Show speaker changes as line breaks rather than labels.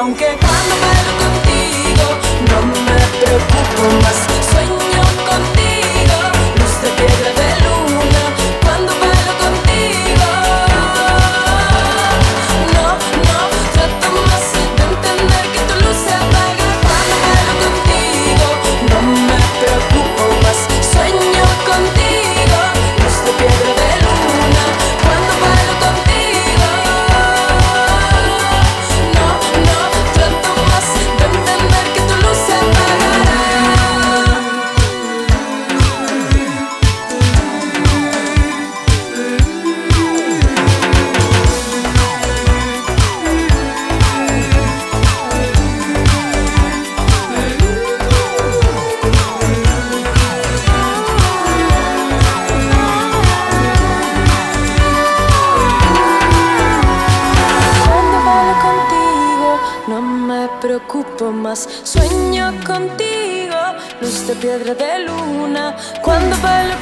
aunque cuando me veo contigo no me preocupo más. Cuanto más. Sueño contigo, luz de piedra de luna, cuando bailo